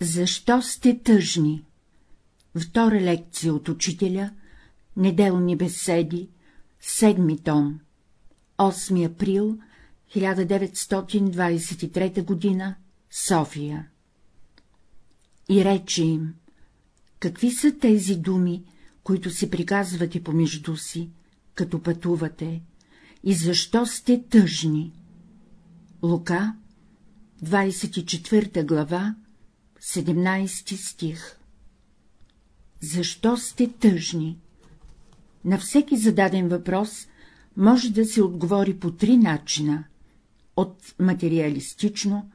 Защо сте тъжни? Втора лекция от учителя, неделни беседи, седми том, 8 април 1923 г. София. И рече им, какви са тези думи, които си приказвате помежду си, като пътувате, и защо сте тъжни? Лука, 24 глава, 17 стих Защо сте тъжни? На всеки зададен въпрос може да се отговори по три начина — от материалистично,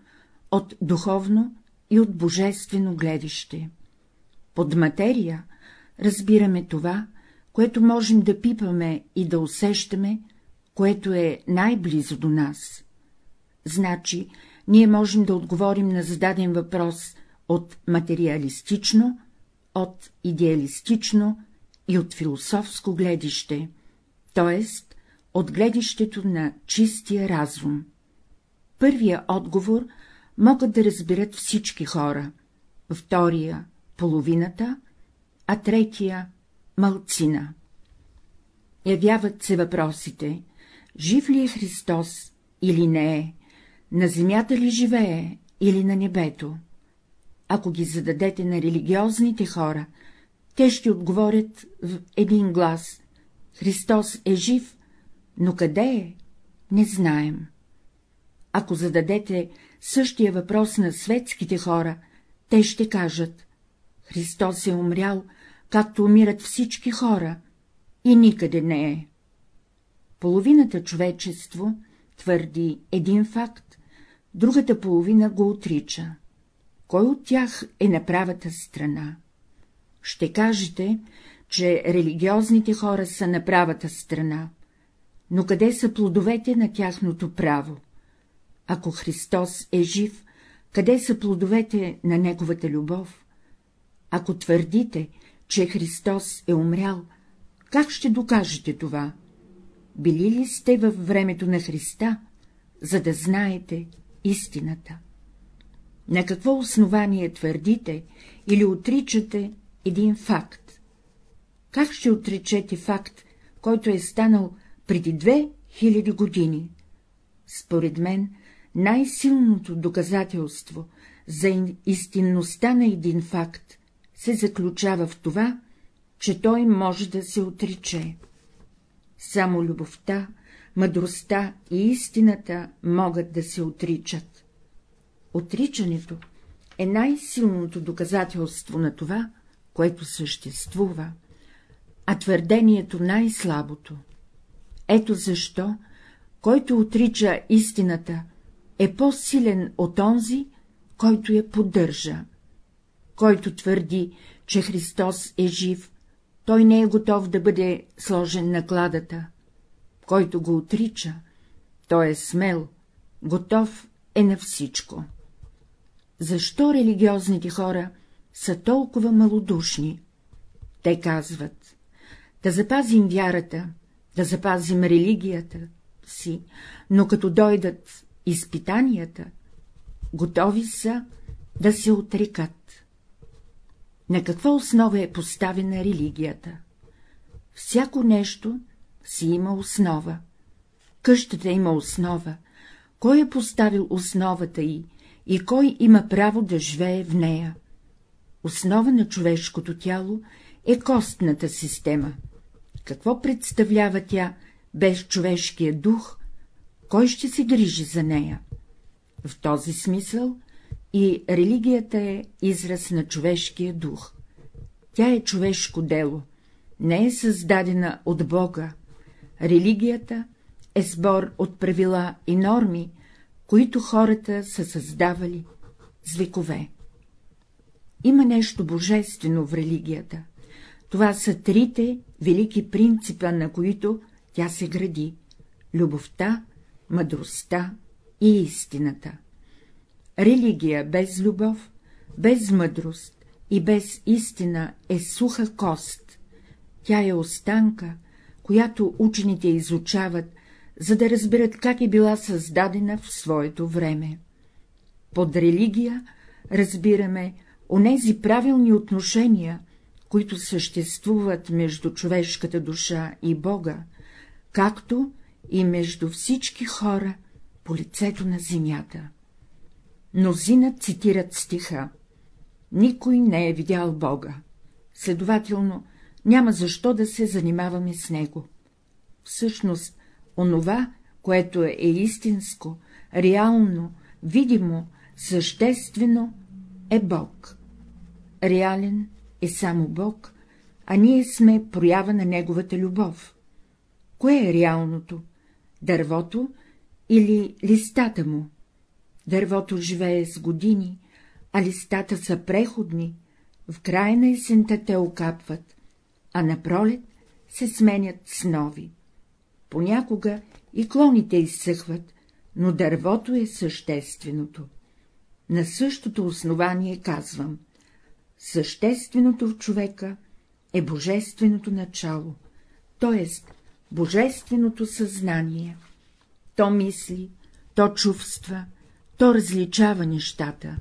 от духовно и от божествено гледище. Под материя разбираме това, което можем да пипаме и да усещаме, което е най-близо до нас. Значи, ние можем да отговорим на зададен въпрос от материалистично, от идеалистично и от философско гледище, т.е. от гледището на чистия разум. Първия отговор могат да разберат всички хора, втория — половината, а третия — мълцина. Явяват се въпросите — жив ли е Христос или не е, на земята ли живее или на небето? Ако ги зададете на религиозните хора, те ще отговорят в един глас — Христос е жив, но къде е? Не знаем. Ако зададете същия въпрос на светските хора, те ще кажат — Христос е умрял, както умират всички хора, и никъде не е. Половината човечество твърди един факт, другата половина го отрича. Кой от тях е на правата страна? Ще кажете, че религиозните хора са на правата страна, но къде са плодовете на тяхното право? Ако Христос е жив, къде са плодовете на Неговата любов? Ако твърдите, че Христос е умрял, как ще докажете това? Били ли сте във времето на Христа, за да знаете истината? На какво основание твърдите или отричате един факт? Как ще отречете факт, който е станал преди две хиляди години? Според мен, най-силното доказателство за истинността на един факт се заключава в това, че той може да се отрече. Само любовта, мъдростта и истината могат да се отричат. Отричането е най-силното доказателство на това, което съществува, а твърдението най-слабото. Ето защо, който отрича истината, е по-силен от онзи, който я поддържа. Който твърди, че Христос е жив, той не е готов да бъде сложен на кладата. Който го отрича, той е смел, готов е на всичко. Защо религиозните хора са толкова малодушни? Те казват, да запазим вярата, да запазим религията си, но като дойдат изпитанията, готови са да се отрекат. На каква основа е поставена религията? Всяко нещо си има основа. Къщата има основа. Кой е поставил основата й и кой има право да живее в нея? Основа на човешкото тяло е костната система. Какво представлява тя без човешкия дух, кой ще се грижи за нея? В този смисъл и религията е израз на човешкия дух. Тя е човешко дело, не е създадена от Бога. Религията е сбор от правила и норми, които хората са създавали с векове. Има нещо божествено в религията. Това са трите велики принципа, на които тя се гради — любовта, мъдростта и истината. Религия без любов, без мъдрост и без истина е суха кост. Тя е останка, която учените изучават, за да разберат как е била създадена в своето време. Под религия разбираме онези правилни отношения, които съществуват между човешката душа и Бога, както и между всички хора по лицето на земята. Мнозина цитират стиха Никой не е видял Бога, следователно няма защо да се занимаваме с него. Всъщност, онова, което е истинско, реално, видимо, съществено, е Бог. Реален е само Бог, а ние сме проява на Неговата любов. Кое е реалното? Дървото или листата му? Дървото живее с години, а листата са преходни, в края на есента те окапват, а на пролет се сменят с нови. Понякога и клоните изсъхват, но дървото е същественото. На същото основание казвам — същественото в човека е божественото начало, т.е. божественото съзнание. То мисли, то чувства, то различава нещата.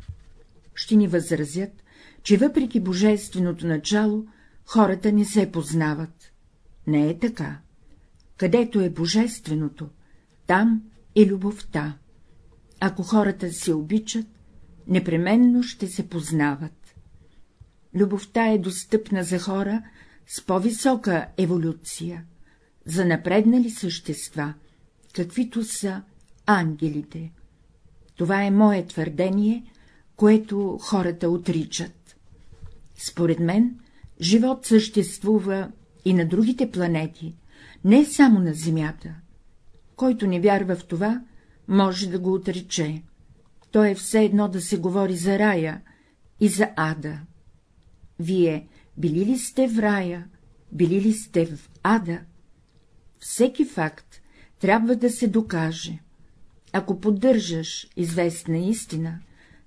Ще ни възразят, че въпреки божественото начало, хората не се познават. Не е така. Където е божественото, там е любовта. Ако хората се обичат, непременно ще се познават. Любовта е достъпна за хора с по-висока еволюция, за напреднали същества, каквито са ангелите. Това е мое твърдение, което хората отричат. Според мен, живот съществува и на другите планети, не само на Земята. Който не вярва в това, може да го отрече. То е все едно да се говори за рая и за ада. Вие били ли сте в рая, били ли сте в ада? Всеки факт трябва да се докаже. Ако поддържаш известна истина,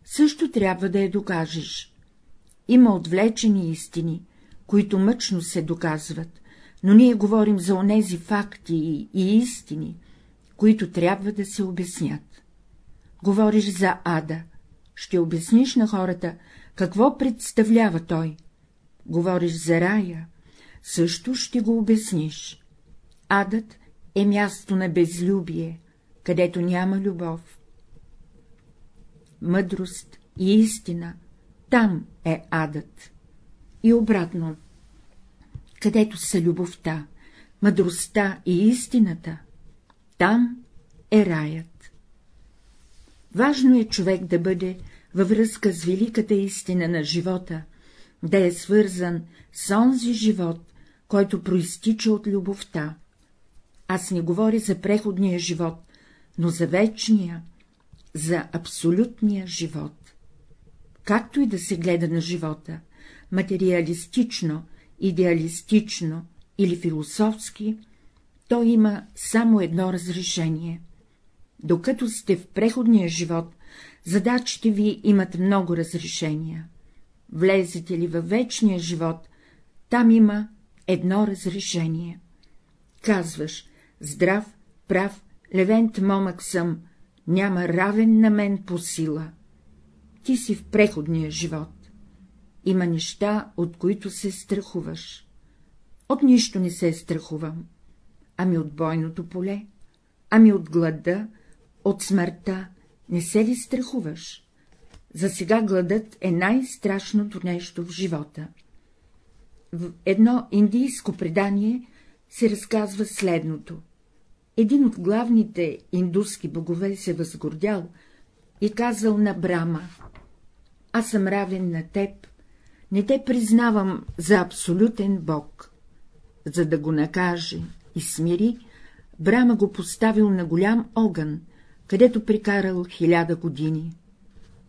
също трябва да я докажеш. Има отвлечени истини, които мъчно се доказват, но ние говорим за онези факти и истини, които трябва да се обяснят. Говориш за ада, ще обясниш на хората, какво представлява той. Говориш за рая, също ще го обясниш. Адът е място на безлюбие, където няма любов. Мъдрост и истина, там е адът. И обратно, където са любовта, мъдростта и истината, там е раят. Важно е човек да бъде във връзка с великата истина на живота, да е свързан с онзи живот, който проистича от любовта. Аз не говоря за преходния живот, но за вечния, за абсолютния живот. Както и да се гледа на живота, материалистично, идеалистично или философски, то има само едно разрешение. Докато сте в преходния живот, задачите ви имат много разрешения. Влезете ли във вечния живот, там има едно разрешение. Казваш, здрав, прав, левент момък съм, няма равен на мен по сила. Ти си в преходния живот. Има неща, от които се страхуваш. От нищо не се страхувам. Ами от бойното поле? Ами от глада? От смъртта? Не се ли страхуваш? За сега гладът е най-страшното нещо в живота. В едно индийско предание се разказва следното. Един от главните индуски богове се възгордял и казал на Брама — аз съм равен на теб, не те признавам за абсолютен бог. За да го накаже и смири, Брама го поставил на голям огън, където прикарал хиляда години.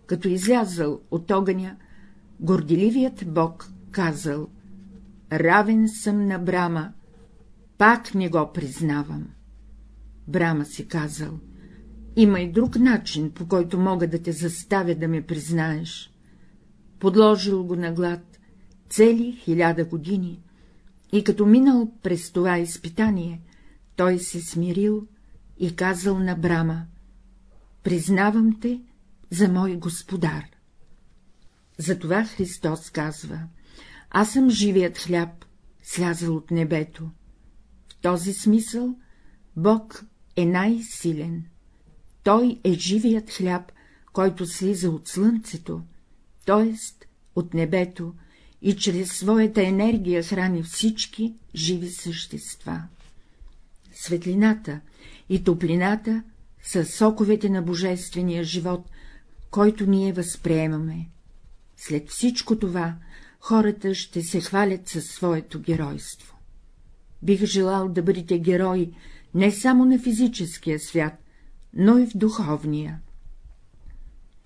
Като излязъл от огъня, горделивият бог казал — равен съм на Брама, пак не го признавам. Брама си казал — има и друг начин, по който мога да те заставя да ме признаеш. Подложил го на глад цели хиляда години и като минал през това изпитание, той се смирил и казал на Брама — признавам те за мой господар. Затова Христос казва — аз съм живият хляб, слязал от небето. В този смисъл Бог е най-силен. Той е живият хляб, който слиза от слънцето, т.е. от небето, и чрез своята енергия храни всички живи същества. Светлината и топлината са соковете на божествения живот, който ние възприемаме. След всичко това хората ще се хвалят със своето геройство. Бих желал да бъдете герои не само на физическия свят, но и в духовния.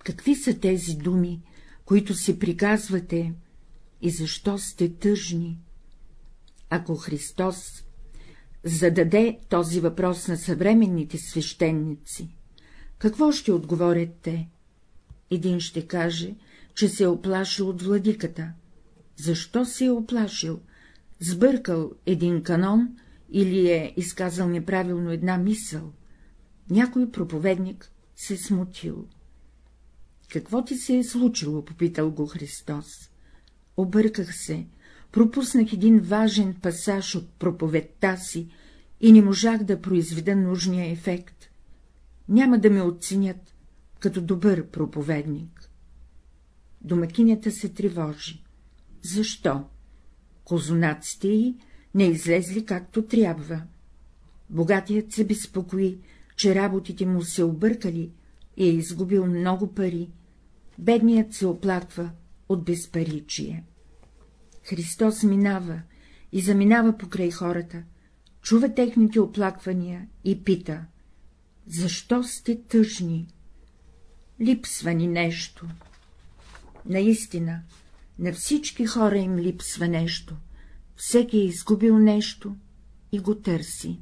Какви са тези думи, които си приказвате и защо сте тъжни? Ако Христос зададе този въпрос на съвременните свещеници, какво ще отговорят те? Един ще каже, че се е оплашил от владиката. Защо се е оплашил? Сбъркал един канон или е изказал неправилно една мисъл? Някой проповедник се смутил. Какво ти се е случило? попитал го Христос. Обърках се, пропуснах един важен пасаж от проповедта си и не можах да произведа нужния ефект. Няма да ме оценят като добър проповедник. Домакинята се тревожи. Защо? Козунаците й не излезли както трябва. Богатият се безпокои, че работите му се объркали и е изгубил много пари. Бедният се оплаква от безпаричие. Христос минава и заминава покрай хората, чува техните оплаквания и пита — защо сте тъжни? Липсва ни нещо. Наистина, на всички хора им липсва нещо, всеки е изгубил нещо и го търси.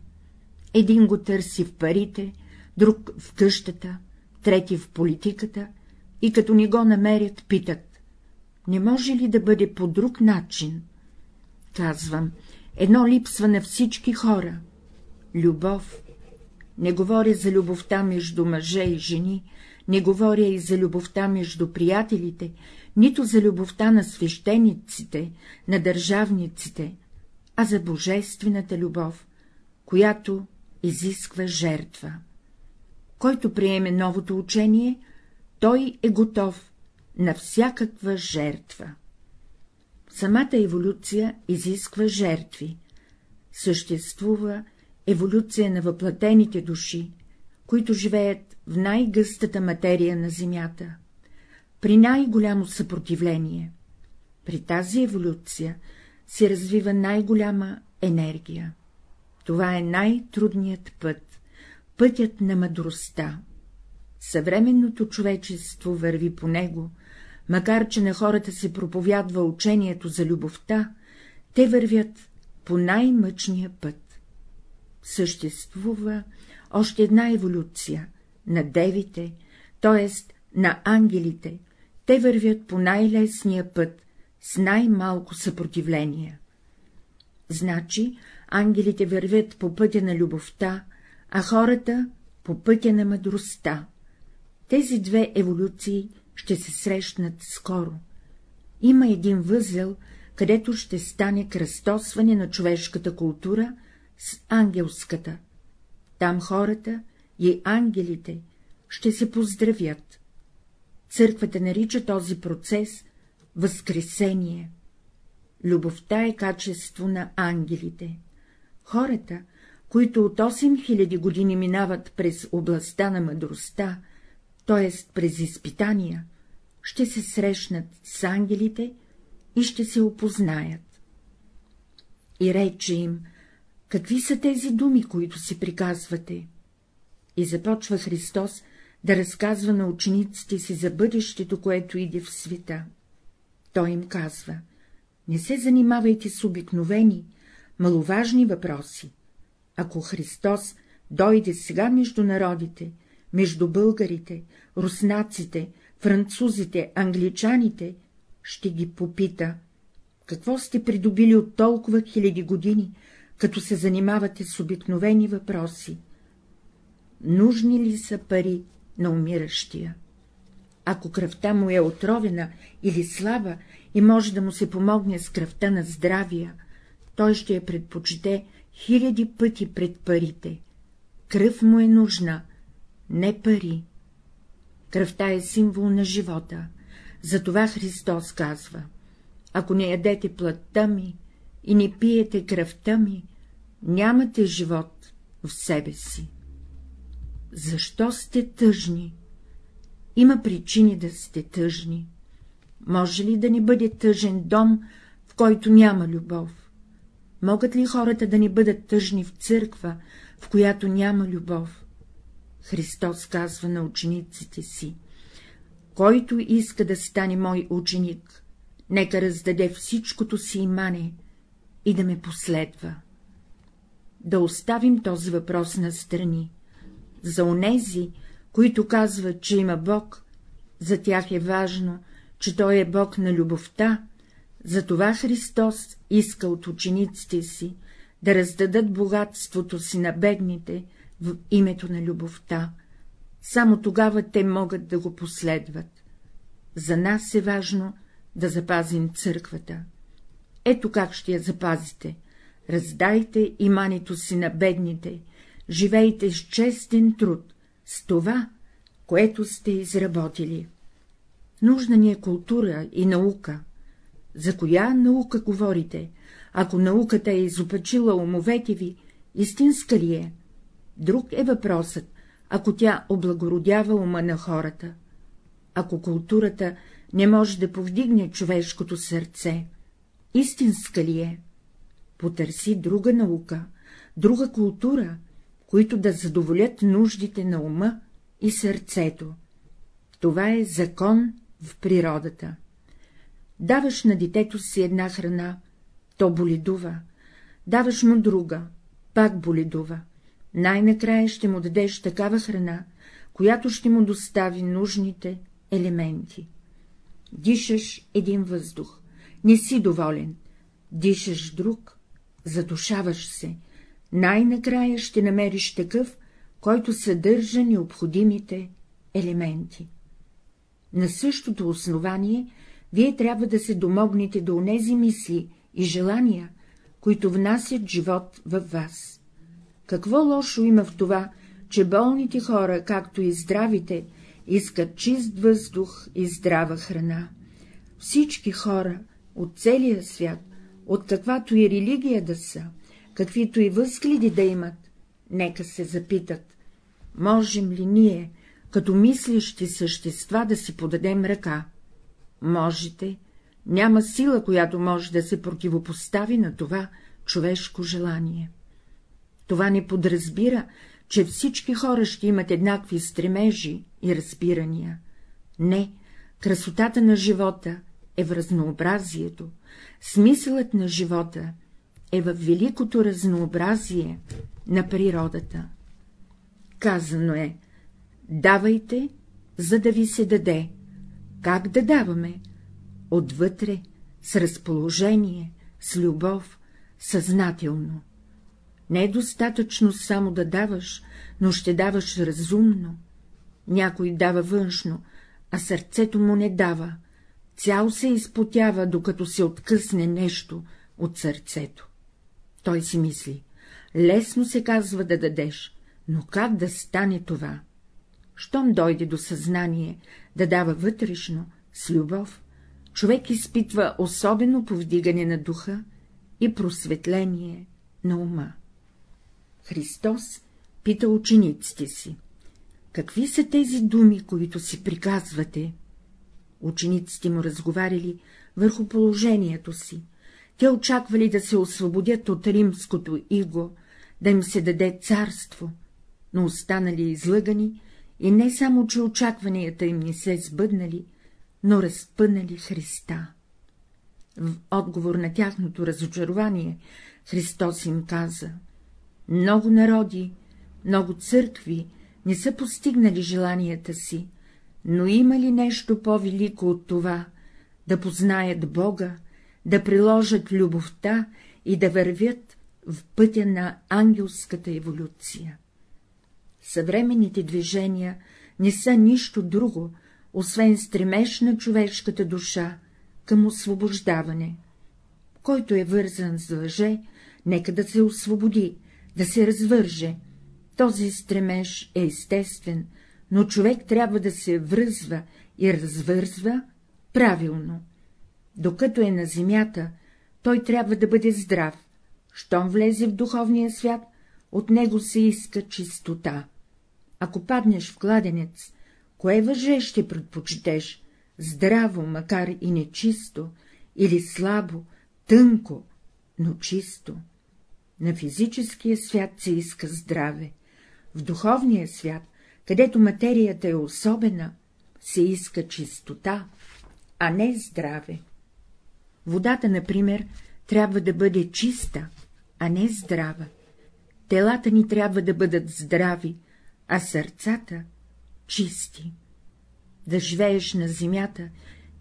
Един го търси в парите, друг в къщата, трети в политиката и като ни го намерят, питат — не може ли да бъде по друг начин? Казвам, едно липсва на всички хора — любов. Не говоря за любовта между мъже и жени, не говоря и за любовта между приятелите, нито за любовта на свещениците, на държавниците, а за божествената любов, която изисква жертва. Който приеме новото учение, той е готов на всякаква жертва. Самата еволюция изисква жертви. Съществува еволюция на въплатените души, които живеят в най-гъстата материя на Земята, при най-голямо съпротивление. При тази еволюция се развива най-голяма енергия. Това е най-трудният път, пътят на мъдростта. Съвременното човечество върви по него, макар че на хората се проповядва учението за любовта, те вървят по най-мъчния път. Съществува още една еволюция на девите, т.е. на ангелите, те вървят по най-лесния път, с най-малко съпротивление. Значи, ангелите вървят по пътя на любовта, а хората — по пътя на мъдростта. Тези две еволюции ще се срещнат скоро. Има един възел, където ще стане кръстосване на човешката култура с ангелската. Там хората и ангелите ще се поздравят. Църквата нарича този процес възкресение. Любовта е качество на ангелите. Хората, които от 8000 години минават през областта на мъдростта, т.е. през изпитания, ще се срещнат с ангелите и ще се опознаят. И рече им, какви са тези думи, които си приказвате? И започва Христос да разказва на учениците си за бъдещето, което иде в света. Той им казва, не се занимавайте с обикновени, маловажни въпроси. Ако Христос дойде сега между народите, между българите, руснаците, французите, англичаните, ще ги попита, какво сте придобили от толкова хиляди години, като се занимавате с обикновени въпроси? Нужни ли са пари на умиращия? Ако кръвта му е отровена или слаба и може да му се помогне с кръвта на здравия, той ще я предпочете хиляди пъти пред парите. Кръв му е нужна, не пари. Кръвта е символ на живота. Затова Христос казва — ако не ядете плътта ми и не пиете кръвта ми, нямате живот в себе си. Защо сте тъжни? Има причини да сте тъжни. Може ли да ни бъде тъжен дом, в който няма любов? Могат ли хората да ни бъдат тъжни в църква, в която няма любов? Христос казва на учениците си който иска да стане мой ученик, нека раздаде всичкото си имане и да ме последва. Да оставим този въпрос на страни. За онези, които казват, че има Бог, за тях е важно, че Той е Бог на любовта, затова Христос иска от учениците си да раздадат богатството си на бедните в името на любовта, само тогава те могат да го последват. За нас е важно да запазим църквата. Ето как ще я запазите. Раздайте имането си на бедните, живейте с честен труд, с това, което сте изработили. Нужна ни е култура и наука. За коя наука говорите? Ако науката е изопачила умовете ви, истинска ли е? Друг е въпросът, ако тя облагородява ума на хората. Ако културата не може да повдигне човешкото сърце, истинска ли е? Потърси друга наука, друга култура, които да задоволят нуждите на ума и сърцето. Това е закон в природата. Даваш на детето си една храна, то боледува, даваш му друга, пак боледува най-накрая ще му дадеш такава храна, която ще му достави нужните елементи. Дишаш един въздух, не си доволен, дишаш друг, задушаваш се, най-накрая ще намериш такъв, който съдържа необходимите елементи. На същото основание вие трябва да се домогнете до онези мисли и желания, които внасят живот във вас. Какво лошо има в това, че болните хора, както и здравите, искат чист въздух и здрава храна? Всички хора от целия свят, от каквато и религия да са, каквито и възгледи да имат, нека се запитат, можем ли ние, като мислещи същества, да си подадем ръка? Можете, няма сила, която може да се противопостави на това човешко желание. Това не подразбира, че всички хора ще имат еднакви стремежи и разбирания. Не, красотата на живота е в разнообразието, смисълът на живота е в великото разнообразие на природата. Казано е, давайте, за да ви се даде. Как да даваме? Отвътре, с разположение, с любов, съзнателно. Не е достатъчно само да даваш, но ще даваш разумно. Някой дава външно, а сърцето му не дава. Цял се изпотява, докато се откъсне нещо от сърцето. Той си мисли, лесно се казва да дадеш, но как да стане това? Щом дойде до съзнание да дава вътрешно, с любов, човек изпитва особено повдигане на духа и просветление на ума. Христос пита учениците си. Какви са тези думи, които си приказвате? Учениците му разговаряли върху положението си. Те очаквали да се освободят от римското иго, да им се даде царство, но останали излъгани и не само, че очакванията им не се сбъднали, но разпънали Христа. В отговор на тяхното разочарование Христос им каза много народи, много църкви не са постигнали желанията си, но има ли нещо по-велико от това — да познаят Бога, да приложат любовта и да вървят в пътя на ангелската еволюция? Съвременните движения не са нищо друго, освен стремеж на човешката душа към освобождаване. Който е вързан с лъже, нека да се освободи, да се развърже. Този стремеж е естествен, но човек трябва да се връзва и развързва правилно. Докато е на земята, той трябва да бъде здрав. Щом влезе в духовния свят, от него се иска чистота. Ако паднеш в кладенец, кое въже ще предпочетеш? Здраво, макар и нечисто, или слабо, тънко, но чисто? На физическия свят се иска здраве, в духовния свят, където материята е особена, се иска чистота, а не здраве. Водата, например, трябва да бъде чиста, а не здрава. Телата ни трябва да бъдат здрави, а сърцата — чисти. Да живееш на земята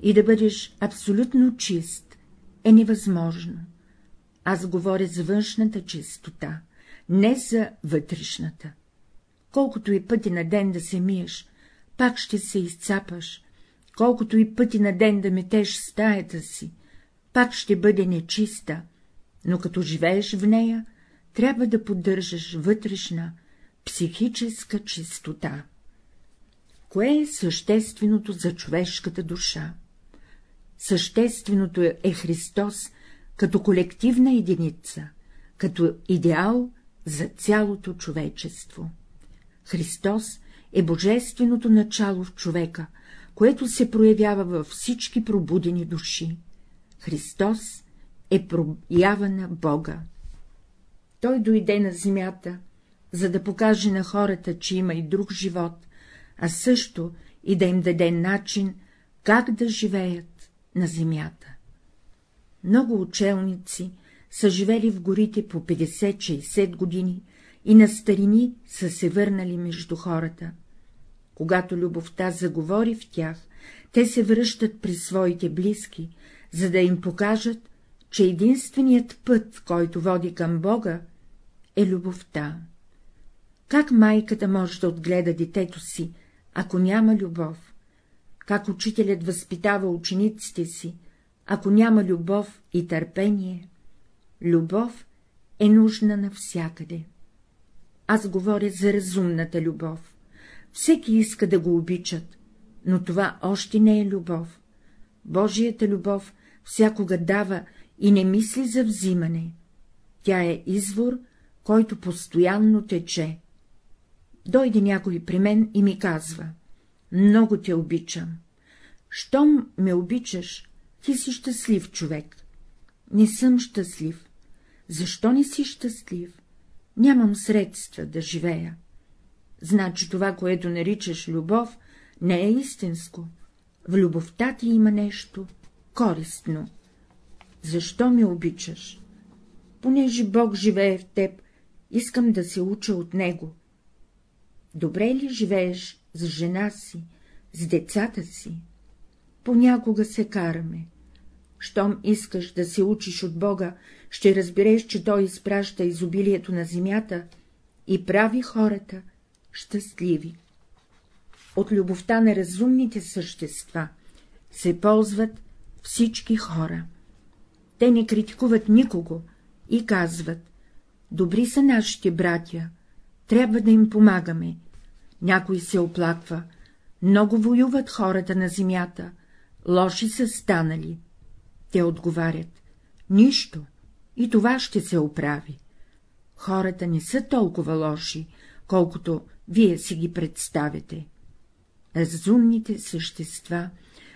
и да бъдеш абсолютно чист е невъзможно. Аз говоря за външната чистота, не за вътрешната. Колкото и пъти на ден да се миеш, пак ще се изцапаш, колкото и пъти на ден да метеш стаята си, пак ще бъде нечиста, но като живееш в нея, трябва да поддържаш вътрешна, психическа чистота. Кое е същественото за човешката душа? Същественото е Христос като колективна единица, като идеал за цялото човечество. Христос е божественото начало в човека, което се проявява във всички пробудени души. Христос е проява на Бога. Той дойде на земята, за да покаже на хората, че има и друг живот, а също и да им даде начин, как да живеят на земята. Много учелници са живели в горите по 50-60 години и на старини са се върнали между хората. Когато любовта заговори в тях, те се връщат при своите близки, за да им покажат, че единственият път, който води към Бога, е любовта. Как майката може да отгледа детето си, ако няма любов? Как учителят възпитава учениците си, ако няма любов и търпение? Любов е нужна навсякъде. Аз говоря за разумната любов. Всеки иска да го обичат, но това още не е любов. Божията любов всякога дава и не мисли за взимане. Тя е извор, който постоянно тече. Дойде някой при мен и ми казва — много те обичам. Щом ме обичаш, ти си щастлив човек. Не съм щастлив. Защо не си щастлив? Нямам средства да живея. Значи това, което наричаш любов, не е истинско. В любовта ти има нещо користно. Защо ме обичаш? Понеже Бог живее в теб, искам да се уча от Него. Добре ли живееш с жена си, с децата си? Понякога се караме. Щом искаш да се учиш от Бога, ще разбереш, че Той изпраща изобилието на земята и прави хората щастливи. От любовта на разумните същества се ползват всички хора. Те не критикуват никого и казват — добри са нашите братя, трябва да им помагаме. Някой се оплаква, много воюват хората на земята, лоши са станали. Те отговарят — нищо, и това ще се оправи. Хората не са толкова лоши, колкото вие си ги представяте. Разумните същества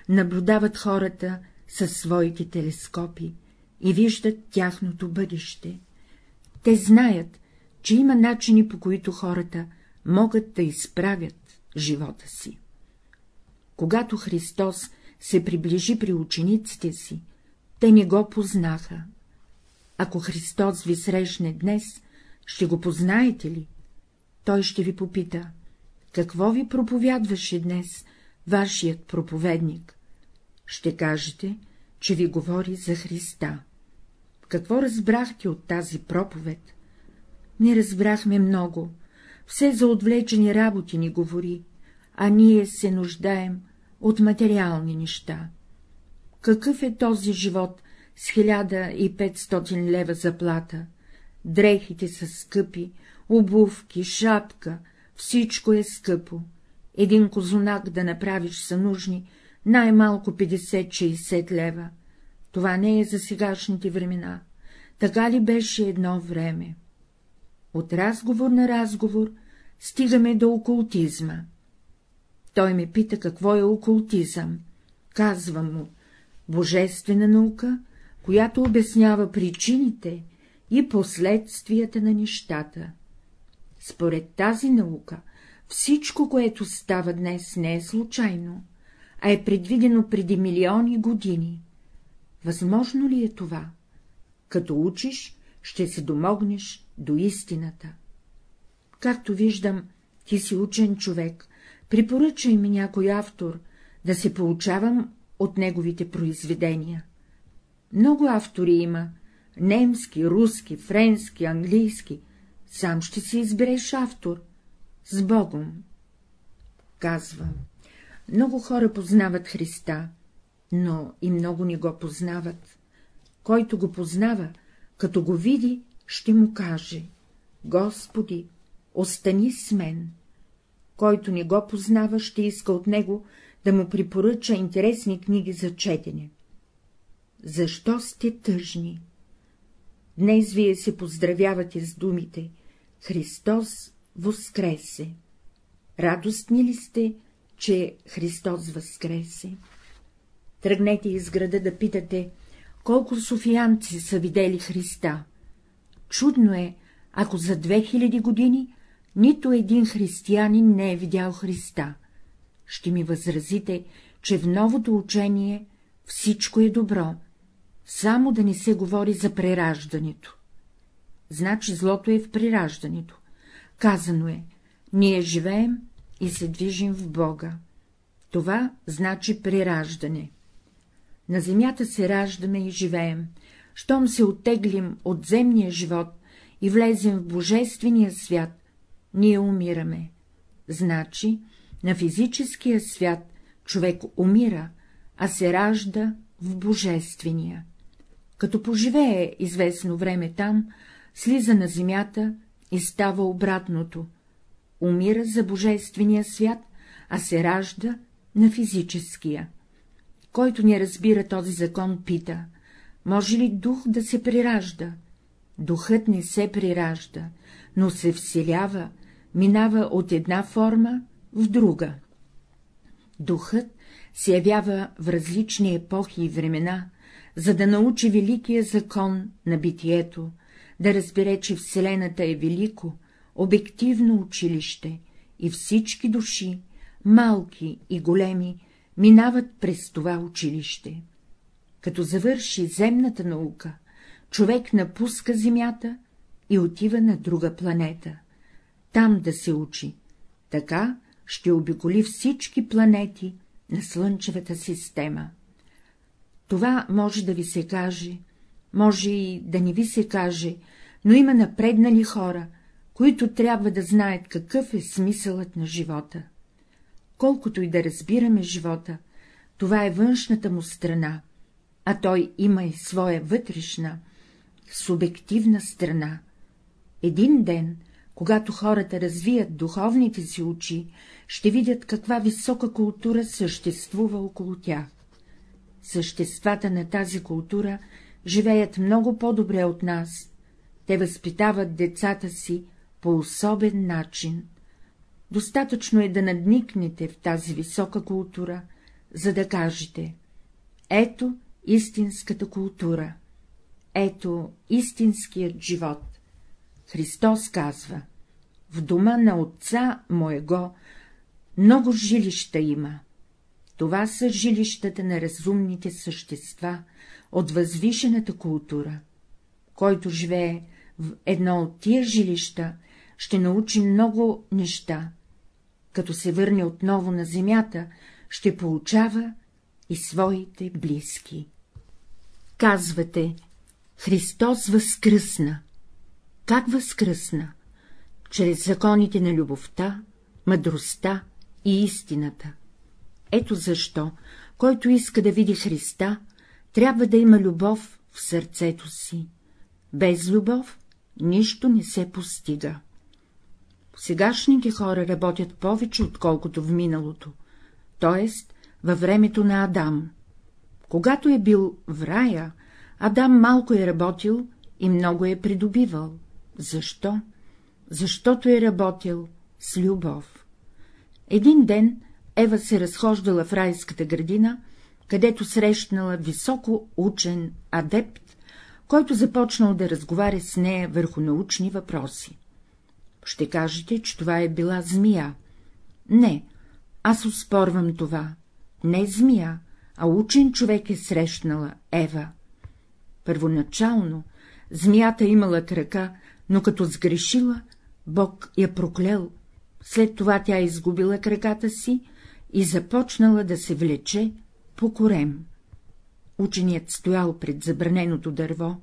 наблюдават хората със своите телескопи и виждат тяхното бъдеще. Те знаят, че има начини, по които хората могат да изправят живота си. Когато Христос се приближи при учениците си, те не го познаха. Ако Христос ви срещне днес, ще го познаете ли? Той ще ви попита, какво ви проповядваше днес вашият проповедник? Ще кажете, че ви говори за Христа. Какво разбрахте от тази проповед? Не разбрахме много, все за отвлечени работи ни говори, а ние се нуждаем от материални неща. Какъв е този живот с 1500 лева заплата? Дрехите са скъпи, обувки, шапка, всичко е скъпо. Един козунак да направиш са нужни най-малко 50-60 лева. Това не е за сегашните времена. Така ли беше едно време? От разговор на разговор стигаме до окултизма. Той ме пита какво е окултизъм. Казвам му — божествена наука, която обяснява причините и последствията на нещата. Според тази наука всичко, което става днес, не е случайно, а е предвидено преди милиони години. Възможно ли е това? Като учиш, ще се домогнеш до истината. Както виждам, ти си учен човек, препоръчай ми някой автор, да се получавам от неговите произведения. Много автори има — немски, руски, френски, английски. Сам ще си избереш автор. С Богом. Казвам. Много хора познават Христа, но и много не го познават. Който го познава, като го види, ще му каже — Господи, остани с мен. Който не го познава, ще иска от него да му препоръча интересни книги за четене. Защо сте тъжни? Днес вие се поздравявате с думите Христос възкресе. Радостни ли сте, че Христос възкресе? Тръгнете из града да питате, колко софиянци са видели Христа. Чудно е, ако за 2000 години нито един християнин не е видял Христа. Ще ми възразите, че в новото учение всичко е добро, само да не се говори за прераждането. Значи злото е в прераждането. Казано е, ние живеем и се движим в Бога. Това значи прераждане. На земята се раждаме и живеем. Щом се оттеглим от земния живот и влезем в божествения свят, ние умираме. Значи, на физическия свят човек умира, а се ражда в божествения. Като поживее известно време там, слиза на земята и става обратното. Умира за божествения свят, а се ражда на физическия. Който не разбира този закон, пита, може ли дух да се приражда? Духът не се приражда, но се вселява, минава от една форма в друга. Духът се явява в различни епохи и времена, за да научи великия закон на битието, да разбере, че Вселената е велико, обективно училище и всички души, малки и големи, минават през това училище. Като завърши земната наука, човек напуска Земята и отива на друга планета, там да се учи, така ще обиколи всички планети на Слънчевата система. Това може да ви се каже, може и да не ви се каже, но има напреднали хора, които трябва да знаят какъв е смисълът на живота. Колкото и да разбираме живота, това е външната му страна, а той има и своя вътрешна, субективна страна. Един ден, когато хората развият духовните си очи, ще видят каква висока култура съществува около тях. Съществата на тази култура живеят много по-добре от нас, те възпитават децата си по особен начин. Достатъчно е да надникнете в тази висока култура, за да кажете — ето истинската култура, ето истинският живот. Христос казва — в дома на отца моего много жилища има. Това са жилищата на разумните същества от възвишената култура. Който живее в едно от тия жилища, ще научи много неща. Като се върне отново на земята, ще получава и своите близки. Казвате, Христос възкръсна. Как възкръсна? Чрез законите на любовта, мъдростта и истината. Ето защо, който иска да види Христа, трябва да има любов в сърцето си. Без любов нищо не се постига. Сегашните хора работят повече, отколкото в миналото, т.е. във времето на Адам. Когато е бил в рая, Адам малко е работил и много е придобивал. Защо? Защото е работил с любов. Един ден Ева се разхождала в райската градина, където срещнала високо учен адепт, който започнал да разговаря с нея върху научни въпроси. Ще кажете, че това е била змия. Не, аз успорвам това. Не змия, а учен човек е срещнала Ева. Първоначално змията имала крака, но като сгрешила, Бог я проклел, след това тя изгубила краката си и започнала да се влече по корем. Ученият стоял пред забраненото дърво,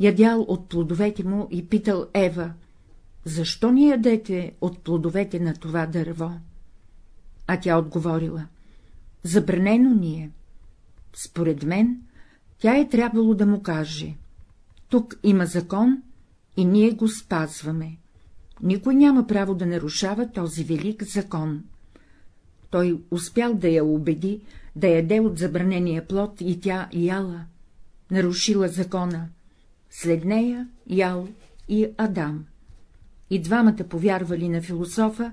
ядял от плодовете му и питал Ева, защо ни ядете от плодовете на това дърво? А тя отговорила, забранено ни е. Според мен, тя е трябвало да му каже, тук има закон и ние го спазваме. Никой няма право да нарушава този велик закон. Той успял да я убеди, да яде от забранения плод и тя яла, нарушила закона. След нея ял и Адам. И двамата повярвали на философа,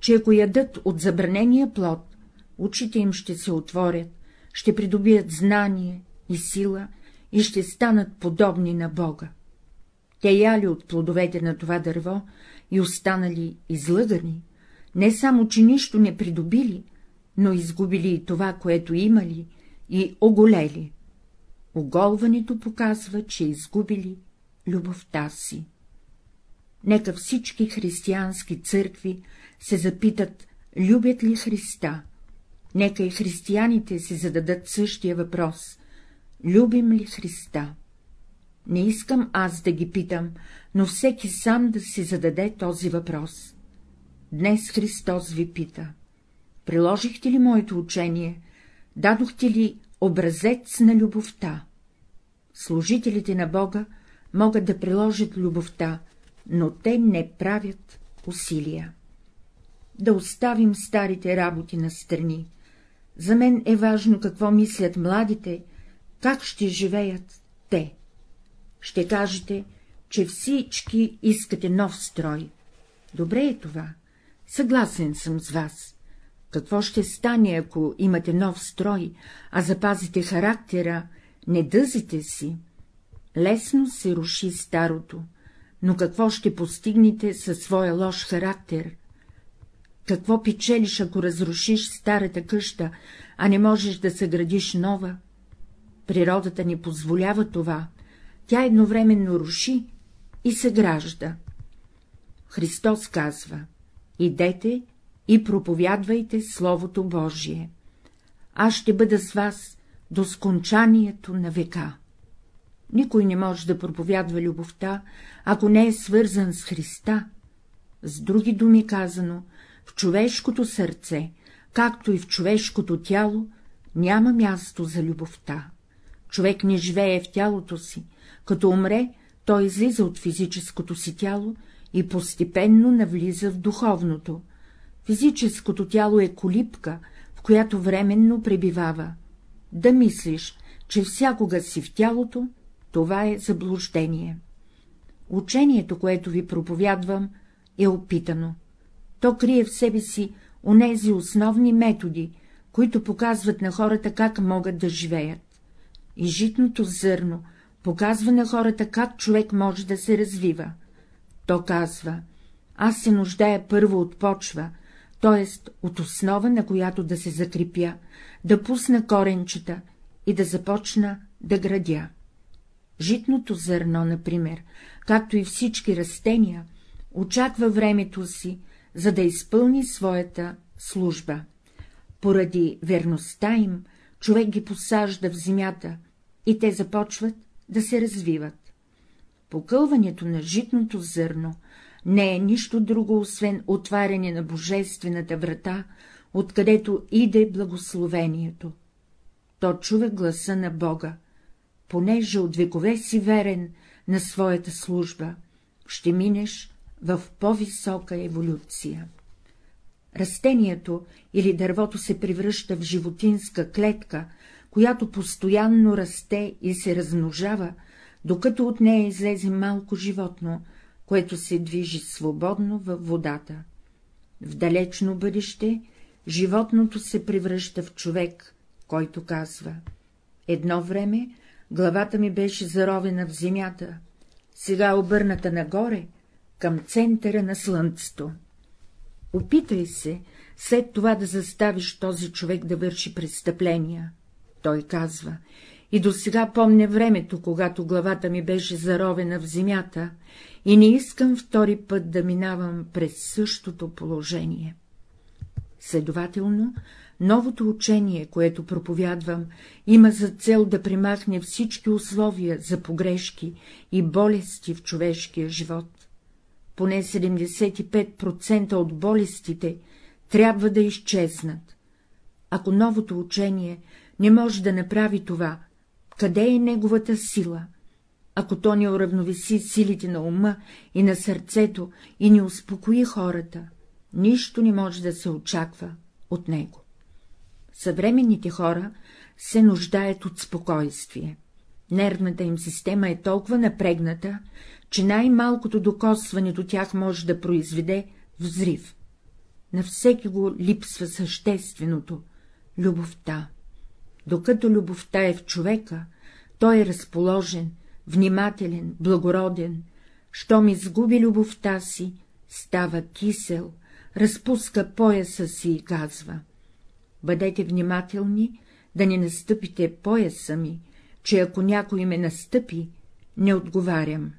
че ако ядат от забранения плод, очите им ще се отворят, ще придобият знание и сила и ще станат подобни на Бога. Те яли от плодовете на това дърво и останали излъгани, не само, че нищо не придобили, но изгубили и това, което имали, и оголели. Оголването показва, че изгубили любовта си. Нека всички християнски църкви се запитат, любят ли Христа. Нека и християните си зададат същия въпрос — любим ли Христа? Не искам аз да ги питам, но всеки сам да си зададе този въпрос. Днес Христос ви пита. Приложихте ли моето учение? Дадохте ли образец на любовта? Служителите на Бога могат да приложат любовта, но те не правят усилия. Да оставим старите работи на страни. За мен е важно какво мислят младите, как ще живеят те. Ще кажете, че всички искате нов строй. Добре е това. Съгласен съм с вас. Какво ще стане, ако имате нов строй, а запазите характера, не дъзите си? Лесно се руши старото, но какво ще постигнете със своя лош характер? Какво печелиш, ако разрушиш старата къща, а не можеш да съградиш нова? Природата ни позволява това, тя едновременно руши и съгражда. Христос казва — идете и проповядвайте Словото Божие. Аз ще бъда с вас до скончанието на века. Никой не може да проповядва любовта, ако не е свързан с Христа. С други думи казано, в човешкото сърце, както и в човешкото тяло, няма място за любовта. Човек не живее в тялото си, като умре, той излиза от физическото си тяло и постепенно навлиза в духовното. Физическото тяло е колипка, в която временно пребивава. Да мислиш, че всякога си в тялото, това е заблуждение. Учението, което ви проповядвам, е опитано. То крие в себе си онези основни методи, които показват на хората как могат да живеят. И житното зърно показва на хората как човек може да се развива. То казва, аз се нуждая първо от почва, т.е. от основа, на която да се закрепя, да пусна коренчета и да започна да градя. Житното зърно, например, както и всички растения, очаква времето си, за да изпълни своята служба. Поради верността им, човек ги посажда в земята и те започват да се развиват. Покълването на житното зърно не е нищо друго, освен отваряне на божествената врата, откъдето иде благословението. То чува гласа на Бога, понеже от векове си верен на своята служба, ще минеш в по-висока еволюция. Растението или дървото се превръща в животинска клетка, която постоянно расте и се размножава, докато от нея излезе малко животно, което се движи свободно във водата. В далечно бъдеще животното се превръща в човек, който казва — едно време главата ми беше заровена в земята, сега обърната нагоре, към центъра на слънцето. Опитай се след това да заставиш този човек да върши престъпления. Той казва, и до сега помня времето, когато главата ми беше заровена в земята, и не искам втори път да минавам през същото положение. Следователно, новото учение, което проповядвам, има за цел да примахне всички условия за погрешки и болести в човешкия живот. Поне 75% от болестите трябва да изчезнат. Ако новото учение не може да направи това, къде е неговата сила? Ако то не уравновеси силите на ума и на сърцето и не успокои хората, нищо не може да се очаква от него. Съвременните хора се нуждаят от спокойствие. Нервната им система е толкова напрегната, че най-малкото докосване до тях може да произведе взрив. На всеки го липсва същественото — любовта. Докато любовта е в човека, той е разположен, внимателен, благороден, щом изгуби любовта си, става кисел, разпуска пояса си и казва — бъдете внимателни, да не настъпите пояса ми, че ако някой ме настъпи, не отговарям.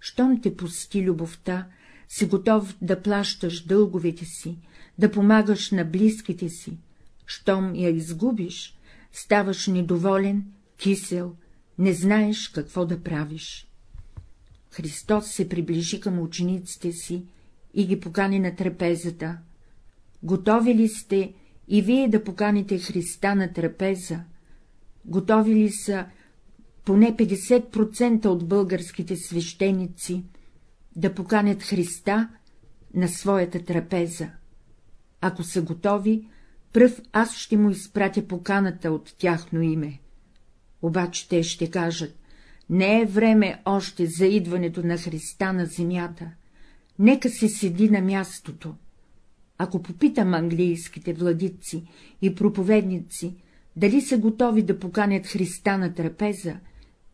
Щом те пусти любовта, си готов да плащаш дълговете си, да помагаш на близките си. Щом я изгубиш, ставаш недоволен, кисел, не знаеш какво да правиш. Христос се приближи към учениците си и ги покани на трапезата. Готови ли сте и вие да поканите Христа на трапеза? Готови ли са поне 50% от българските свещеници да поканят Христа на своята трапеза? Ако са готови, пръв аз ще му изпратя поканата от тяхно име. Обаче те ще кажат, не е време още за идването на Христа на земята, нека се седи на мястото. Ако попитам английските владици и проповедници, дали са готови да поканят Христа на трапеза,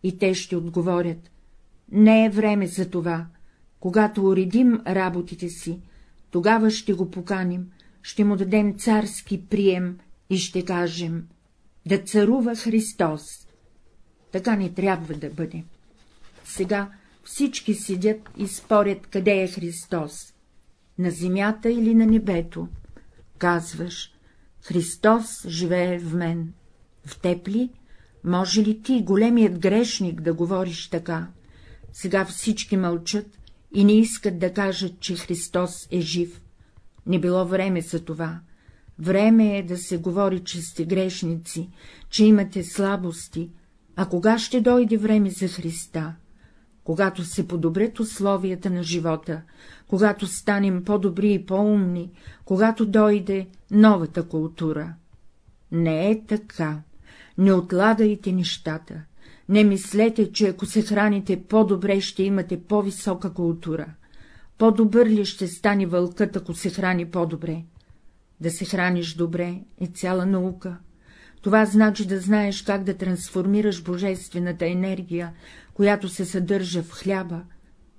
и те ще отговорят — не е време за това, когато уредим работите си, тогава ще го поканим, ще му дадем царски прием и ще кажем — да царува Христос. Така не трябва да бъде. Сега всички седят и спорят, къде е Христос — на земята или на небето. Казваш, Христос живее в мен. В теб ли? Може ли ти, големият грешник, да говориш така? Сега всички мълчат и не искат да кажат, че Христос е жив. Не било време за това. Време е да се говори, че сте грешници, че имате слабости, а кога ще дойде време за Христа? Когато се подобрят условията на живота, когато станем по-добри и по-умни, когато дойде новата култура. Не е така. Не отлагайте нещата. Не мислете, че ако се храните по-добре, ще имате по-висока култура. По-добър ли ще стане вълкът, ако се храни по-добре? Да се храниш добре е цяла наука. Това значи да знаеш как да трансформираш божествената енергия, която се съдържа в хляба.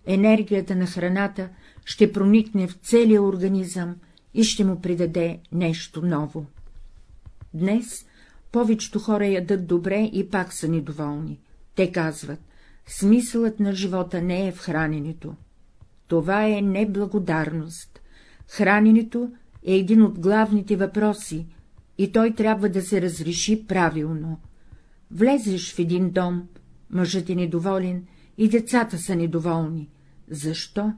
Енергията на храната ще проникне в целия организъм и ще му придаде нещо ново. Днес повечето хора ядат добре и пак са недоволни. Те казват, смисълът на живота не е в храненето. Това е неблагодарност. Храненето е един от главните въпроси, и той трябва да се разреши правилно. Влезеш в един дом, мъжът е недоволен и децата са недоволни. Защо?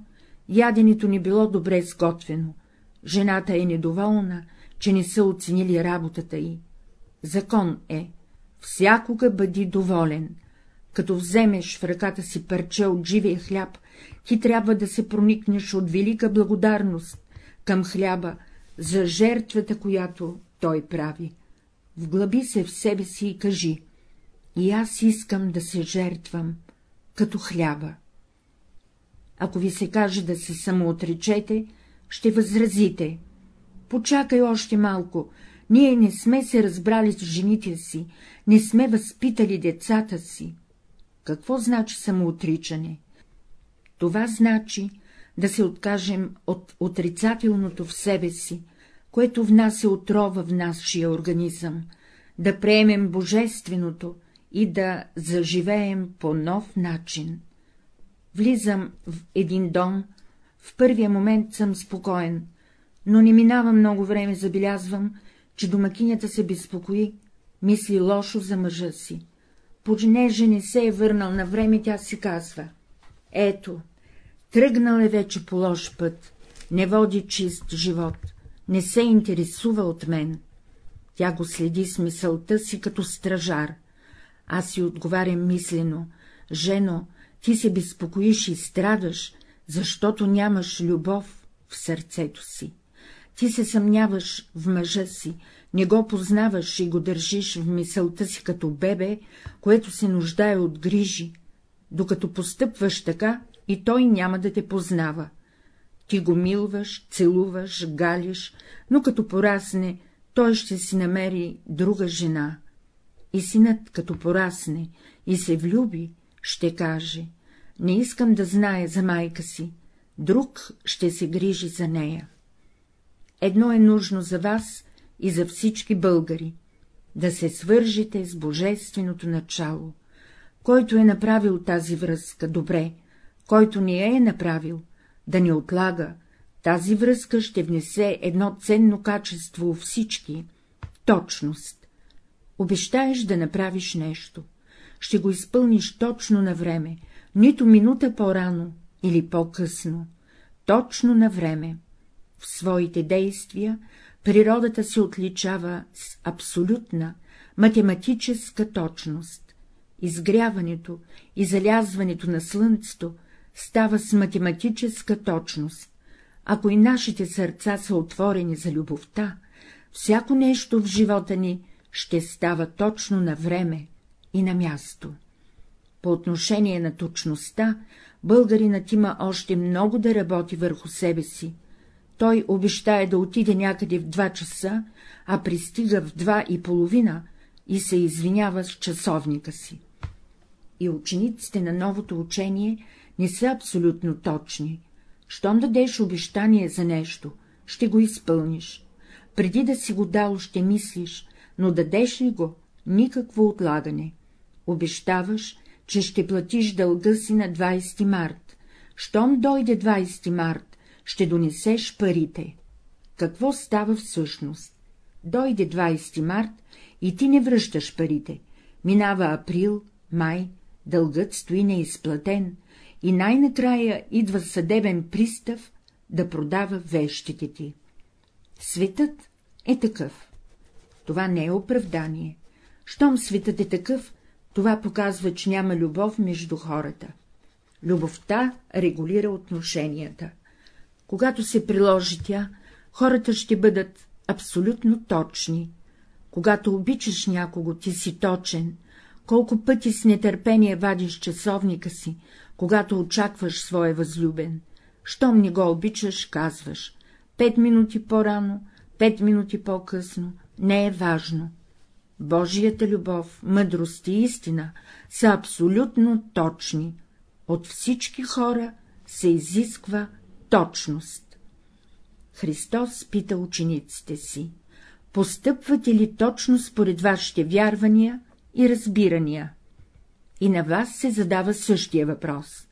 Яденето не било добре сготвено. Жената е недоволна, че не са оценили работата й. Закон е, всякога бъди доволен. Като вземеш в ръката си парче от живия хляб, ти трябва да се проникнеш от велика благодарност към хляба за жертвата, която той прави. Вглъби се в себе си и кажи — и аз искам да се жертвам, като хляба. Ако ви се каже да се самоотречете, ще възразите. Почакай още малко, ние не сме се разбрали с жените си, не сме възпитали децата си. Какво значи самоотричане? Това значи да се откажем от отрицателното в себе си, което внася отрова в нашия организъм, да приемем божественото и да заживеем по нов начин. Влизам в един дом, в първия момент съм спокоен, но не минава много време, забелязвам, че домакинята се безпокои, мисли лошо за мъжа си. Понеже не се е върнал на време, тя си казва — ето, тръгнал е вече по лош път, не води чист живот, не се интересува от мен. Тя го следи с мисълта си като стражар. Аз си отговарям мислено — жено, ти се безпокоиш и страдаш, защото нямаш любов в сърцето си. Ти се съмняваш в мъжа си, не го познаваш и го държиш в мисълта си като бебе, което се нуждае от грижи, докато постъпваш така, и той няма да те познава. Ти го милваш, целуваш, галиш, но като порасне, той ще си намери друга жена. И синът, като порасне и се влюби, ще каже — не искам да знае за майка си, друг ще се грижи за нея. Едно е нужно за вас и за всички българи — да се свържите с божественото начало. Който е направил тази връзка, добре, който не я е направил, да не отлага, тази връзка ще внесе едно ценно качество у всички — точност. Обещаеш да направиш нещо, ще го изпълниш точно на време, нито минута по-рано или по-късно, точно на време. В своите действия природата се отличава с абсолютна математическа точност. Изгряването и залязването на слънцето става с математическа точност. Ако и нашите сърца са отворени за любовта, всяко нещо в живота ни ще става точно на време и на място. По отношение на точността, българинът има още много да работи върху себе си. Той обещае да отиде някъде в два часа, а пристига в два и половина и се извинява с часовника си. И учениците на новото учение не са абсолютно точни. Щом дадеш обещание за нещо, ще го изпълниш. Преди да си го дал, ще мислиш, но дадеш ли го, никакво отлагане. Обещаваш, че ще платиш дълга си на 20 март. Щом дойде 20 март, ще донесеш парите. Какво става всъщност? Дойде 20 март и ти не връщаш парите. Минава април, май, дългът стои неизплатен и най-накрая идва съдебен пристав да продава вещите ти. Светът е такъв. Това не е оправдание. Щом светът е такъв, това показва, че няма любов между хората. Любовта регулира отношенията. Когато се приложи тя, хората ще бъдат абсолютно точни. Когато обичаш някого, ти си точен. Колко пъти с нетърпение вадиш часовника си, когато очакваш своя възлюбен. Щом не го обичаш, казваш. Пет минути по-рано, пет минути по-късно, не е важно. Божията любов, мъдрост и истина са абсолютно точни. От всички хора се изисква точност. Христос пита учениците си, постъпвате ли точно според вашите вярвания и разбирания? И на вас се задава същия въпрос.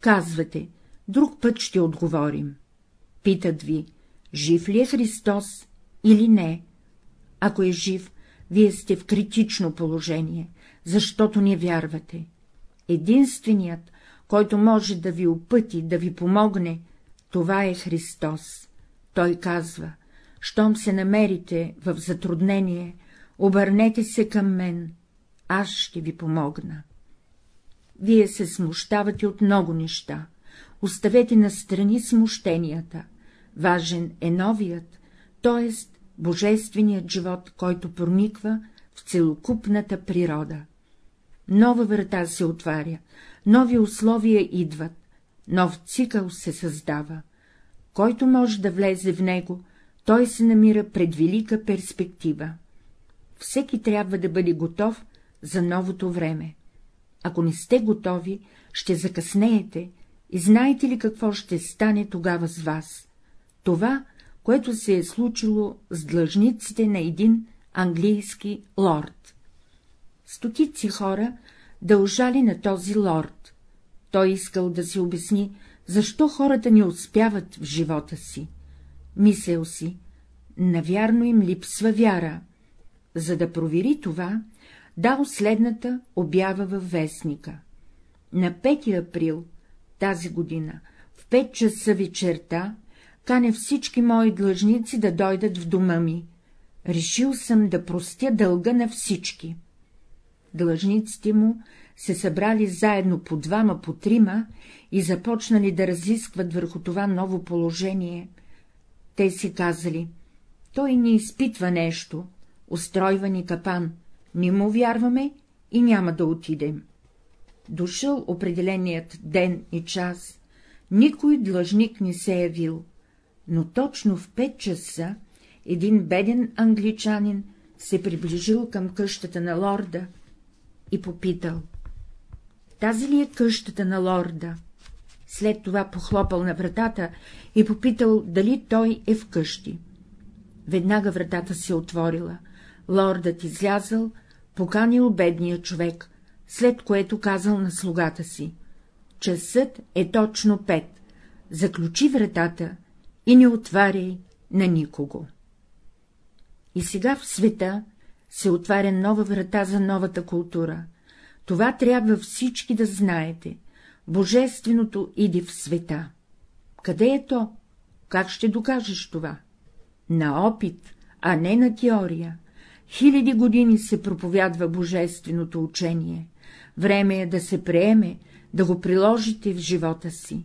Казвате, друг път ще отговорим. Питат ви, жив ли е Христос или не? Ако е жив, вие сте в критично положение, защото не вярвате. Единственият, който може да ви опъти, да ви помогне, това е Христос. Той казва, щом се намерите в затруднение, обърнете се към мен, аз ще ви помогна. Вие се смущавате от много неща, оставете настрани смущенията, важен е новият, т.е. божественият живот, който прониква в целокупната природа. Нова врата се отваря, нови условия идват, нов цикъл се създава. Който може да влезе в него, той се намира пред велика перспектива. Всеки трябва да бъде готов за новото време. Ако не сте готови, ще закъснеете и знаете ли какво ще стане тогава с вас? Това, което се е случило с длъжниците на един английски лорд. Стотици хора дължали на този лорд. Той искал да си обясни, защо хората не успяват в живота си. Мисел си, навярно им липсва вяра. За да провери това, дал следната обява във вестника. На 5 април тази година, в 5 часа вечерта, каня всички мои длъжници да дойдат в дома ми. Решил съм да простя дълга на всички. Длъжниците му се събрали заедно по двама, по трима и започнали да разискват върху това ново положение. Те си казали, той ни изпитва нещо, устройва ни капан, не му вярваме и няма да отидем. Дошъл определеният ден и час, никой длъжник не се е явил, но точно в пет часа един беден англичанин се приближил към къщата на лорда и попитал — тази ли е къщата на лорда? След това похлопал на вратата и попитал, дали той е вкъщи. Веднага вратата се отворила, лордът излязъл, поканил бедния човек, след което казал на слугата си — часът е точно пет, заключи вратата и не отваряй на никого. И сега в света се отваря нова врата за новата култура. Това трябва всички да знаете. Божественото иде в света. Къде е то? Как ще докажеш това? На опит, а не на теория. Хиляди години се проповядва божественото учение. Време е да се приеме, да го приложите в живота си.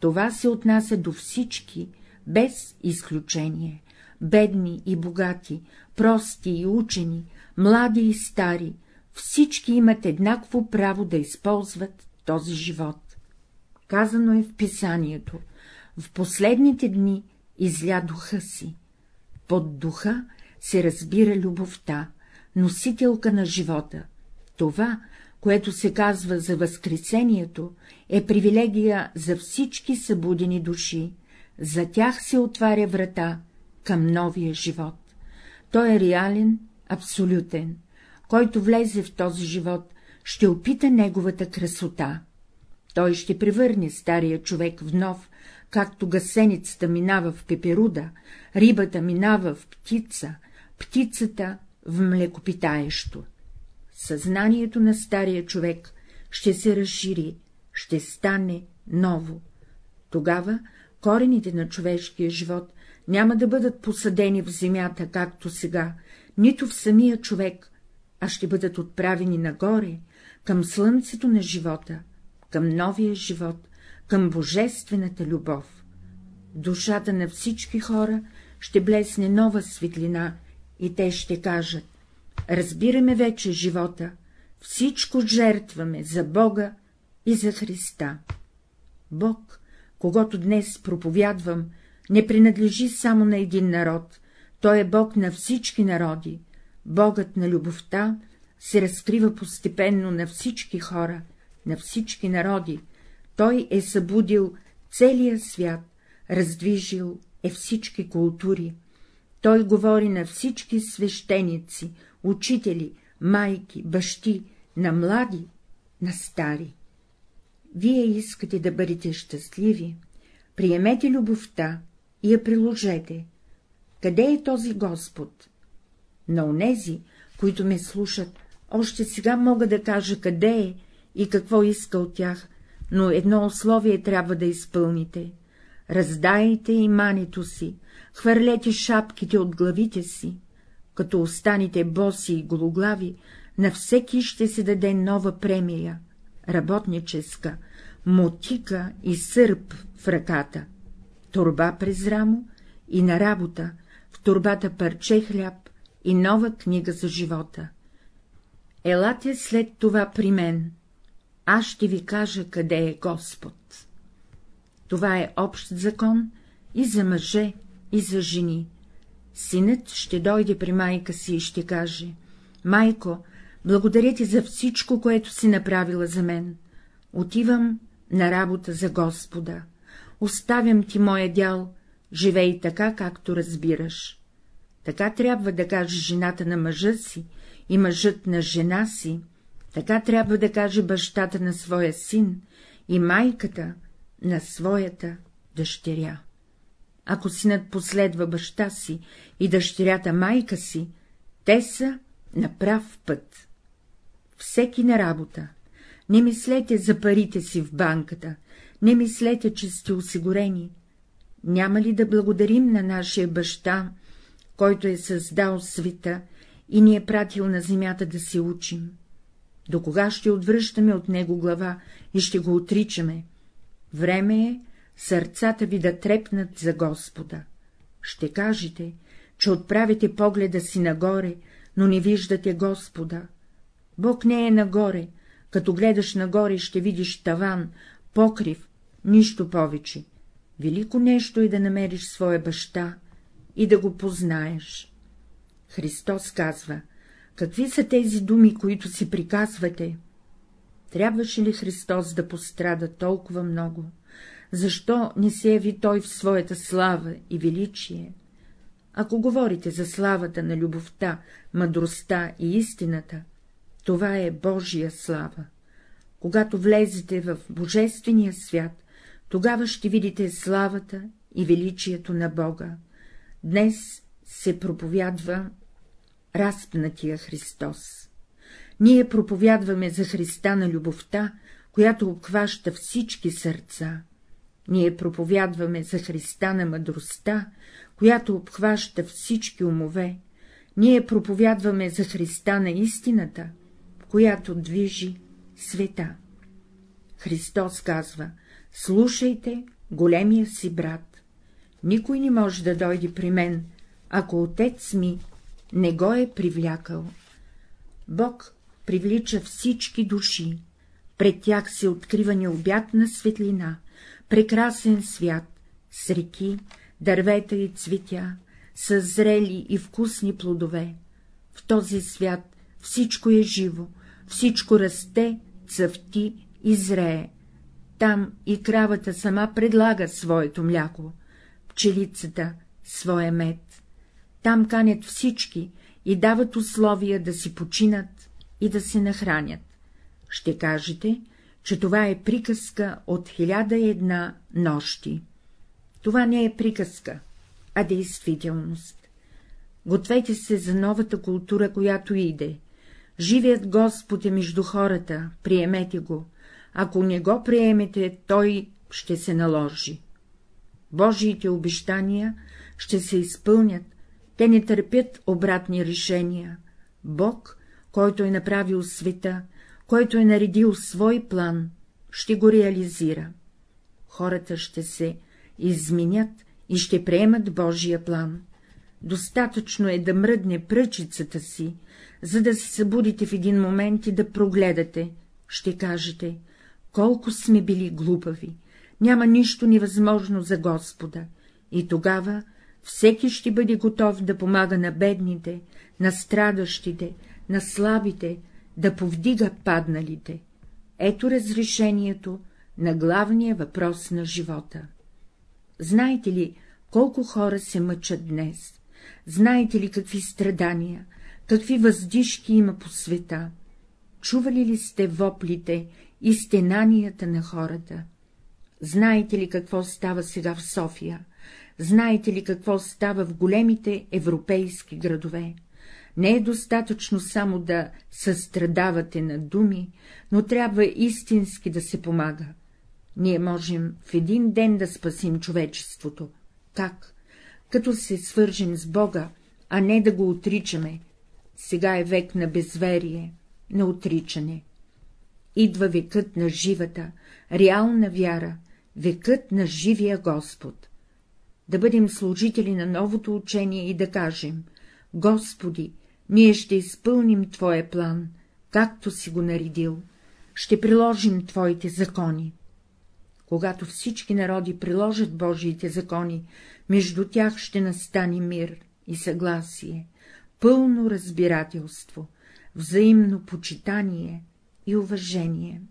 Това се отнася до всички, без изключение, бедни и богати, прости и учени, млади и стари, всички имат еднакво право да използват този живот. Казано е в писанието, в последните дни изля духа си. Под духа се разбира любовта, носителка на живота. Това, което се казва за Възкресението, е привилегия за всички събудени души, за тях се отваря врата към новия живот. Той е реален, абсолютен. Който влезе в този живот, ще опита неговата красота. Той ще превърне стария човек в нов, както гасеницата минава в пеперуда, рибата минава в птица, птицата в млекопитаещо. Съзнанието на стария човек ще се разшири, ще стане ново. Тогава корените на човешкия живот няма да бъдат посадени в земята, както сега, нито в самия човек, а ще бъдат отправени нагоре, към слънцето на живота, към новия живот, към божествената любов. Душата на всички хора ще блесне нова светлина и те ще кажат — разбираме вече живота, всичко жертваме за Бога и за Христа. Бог, когато днес проповядвам, не принадлежи само на един народ, той е Бог на всички народи, Богът на любовта се разкрива постепенно на всички хора, на всички народи, той е събудил целия свят, раздвижил е всички култури, той говори на всички свещеници, учители, майки, бащи, на млади, на стари. Вие искате да бъдете щастливи, приемете любовта и я приложете. Къде е този Господ? На онези, които ме слушат, още сега мога да кажа къде е и какво иска от тях, но едно условие трябва да изпълните. Раздайте имането си, хвърлете шапките от главите си, като останете боси и гологлави, на всеки ще се даде нова премия, работническа, мотика и сърп в ръката, турба през рамо и на работа, в турбата парче хляб и нова книга за живота. Елате след това при мен, аз ще ви кажа къде е Господ. Това е общ закон и за мъже, и за жени. Синът ще дойде при майка си и ще каже ‒ майко, благодаря ти за всичко, което си направила за мен. Отивам на работа за Господа. Оставям ти моя дял, живей така, както разбираш. Така трябва да каже жената на мъжа си и мъжът на жена си, така трябва да каже бащата на своя син и майката на своята дъщеря. Ако синът последва баща си и дъщерята майка си, те са на прав път. Всеки на работа. Не мислете за парите си в банката, не мислете, че сте осигурени. Няма ли да благодарим на нашия баща, който е създал света и ни е пратил на земята да се учим? До кога ще отвръщаме от него глава и ще го отричаме? Време е сърцата ви да трепнат за Господа. Ще кажете, че отправите погледа си нагоре, но не виждате Господа. Бог не е нагоре, като гледаш нагоре ще видиш таван, покрив, нищо повече. Велико нещо е да намериш своя баща и да го познаеш. Христос казва, какви са тези думи, които си приказвате? Трябваше ли Христос да пострада толкова много? Защо не се яви Той в своята слава и величие? Ако говорите за славата на любовта, мъдростта и истината, това е Божия слава. Когато влезете в Божествения свят, тогава ще видите славата и величието на Бога. Днес се проповядва разпнатия Христос. Ние проповядваме за Христа на любовта, която обхваща всички сърца. Ние проповядваме за Христа на мъдростта, която обхваща всички умове. Ние проповядваме за Христа на истината, която движи света. Христос казва, слушайте големия си брат. Никой не може да дойде при мен, ако отец ми не го е привлякал. Бог привлича всички души, пред тях се открива необятна светлина, прекрасен свят, с реки, дървета и цветя, с зрели и вкусни плодове. В този свят всичко е живо, всичко расте, цъфти и зрее. Там и кравата сама предлага своето мляко, пчелицата — своя мед. Там канят всички и дават условия да си починат и да се нахранят. Ще кажете, че това е приказка от хиляда една нощи. Това не е приказка, а действителност. Гответе се за новата култура, която иде. Живият Господ е между хората, приемете го. Ако не го приемете, той ще се наложи. Божиите обещания ще се изпълнят, те не търпят обратни решения. Бог, който е направил света, който е наредил свой план, ще го реализира. Хората ще се изменят и ще приемат Божия план. Достатъчно е да мръдне пръчицата си, за да се събудите в един момент и да прогледате. Ще кажете, колко сме били глупави, няма нищо невъзможно за Господа, и тогава всеки ще бъде готов да помага на бедните, на страдащите, на слабите, да повдига падналите. Ето разрешението на главния въпрос на живота. Знаете ли, колко хора се мъчат днес? Знаете ли какви страдания, какви въздишки има по света? Чували ли сте воплите и стенанията на хората? Знаете ли какво става сега в София? Знаете ли какво става в големите европейски градове? Не е достатъчно само да състрадавате на думи, но трябва истински да се помага. Ние можем в един ден да спасим човечеството. Как? Като се свържем с Бога, а не да го отричаме. Сега е век на безверие, на отричане. Идва векът на живата, реална вяра, векът на живия Господ. Да бъдем служители на новото учение и да кажем — Господи, ние ще изпълним Твоя план, както си го наредил, ще приложим Твоите закони. Когато всички народи приложат Божиите закони, между тях ще настане мир и съгласие, пълно разбирателство, взаимно почитание и уважение.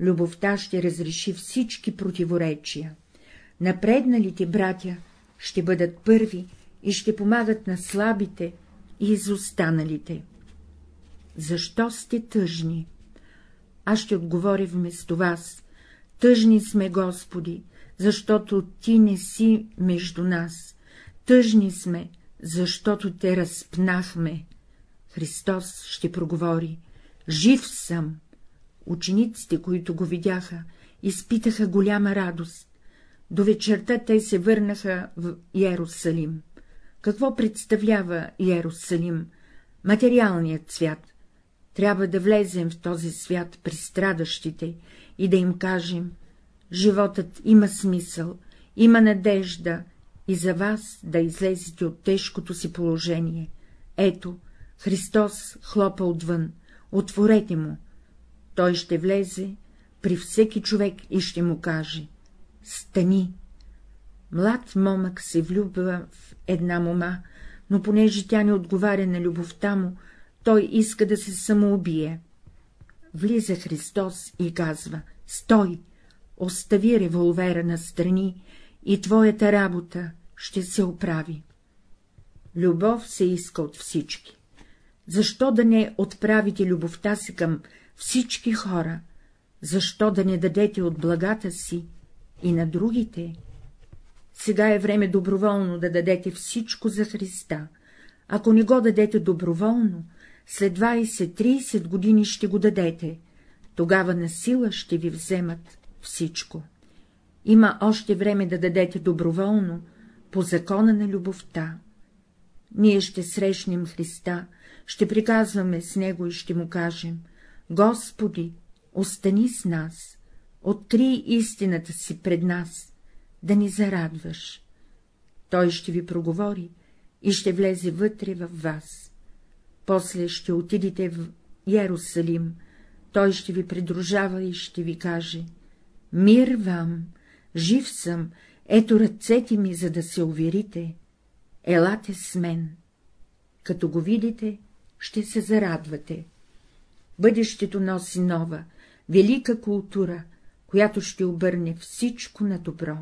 Любовта ще разреши всички противоречия. Напредналите братя ще бъдат първи и ще помагат на слабите изостаналите. Защо сте тъжни? Аз ще отговоря вместо вас. Тъжни сме, Господи, защото Ти не си между нас. Тъжни сме, защото Те разпнахме. Христос ще проговори. Жив съм. Учениците, които го видяха, изпитаха голяма радост. До вечерта те се върнаха в Иерусалим. Какво представлява Иерусалим? Материалният свят. Трябва да влезем в този свят при страдащите и да им кажем — животът има смисъл, има надежда и за вас да излезете от тежкото си положение. Ето, Христос хлопа отвън, отворете му. Той ще влезе при всеки човек и ще му каже — стани. Млад момък се влюбва в една мома, но понеже тя не отговаря на любовта му, той иска да се самоубие. Влиза Христос и казва — стой, остави револвера на страни и твоята работа ще се оправи. Любов се иска от всички. Защо да не отправите любовта си към всички хора? Защо да не дадете от благата си и на другите? Сега е време доброволно да дадете всичко за Христа. Ако не го дадете доброволно, след 20-30 години ще го дадете, тогава на сила ще ви вземат всичко. Има още време да дадете доброволно, по закона на любовта. Ние ще срещнем Христа, ще приказваме с Него и ще му кажем — Господи, остани с нас, оттри истината си пред нас, да ни зарадваш. Той ще ви проговори и ще влезе вътре в вас. После ще отидете в Иерусалим, той ще ви придружава и ще ви каже — Мир вам, жив съм, ето ръцете ми, за да се уверите, елате с мен. Като го видите, ще се зарадвате. Бъдещето носи нова, велика култура, която ще обърне всичко на добро.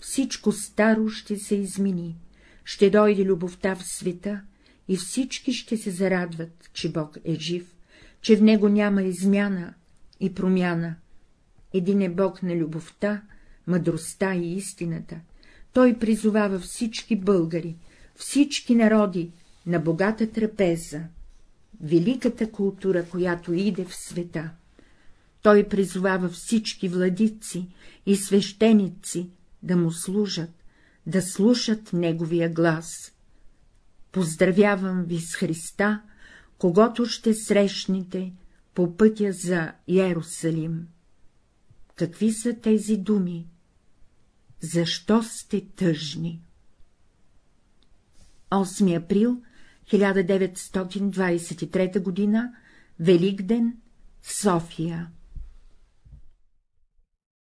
Всичко старо ще се измени, ще дойде любовта в света и всички ще се зарадват, че Бог е жив, че в него няма измяна и промяна. Един е Бог на любовта, мъдростта и истината. Той призовава всички българи, всички народи на богата трапеза, великата култура, която иде в света. Той призовава всички владици и свещеници да му служат, да слушат неговия глас. Поздравявам ви с Христа, когато ще срещнете по пътя за Иерусалим. Какви са тези думи? Защо сте тъжни? 8 април 1923 г. Великден, София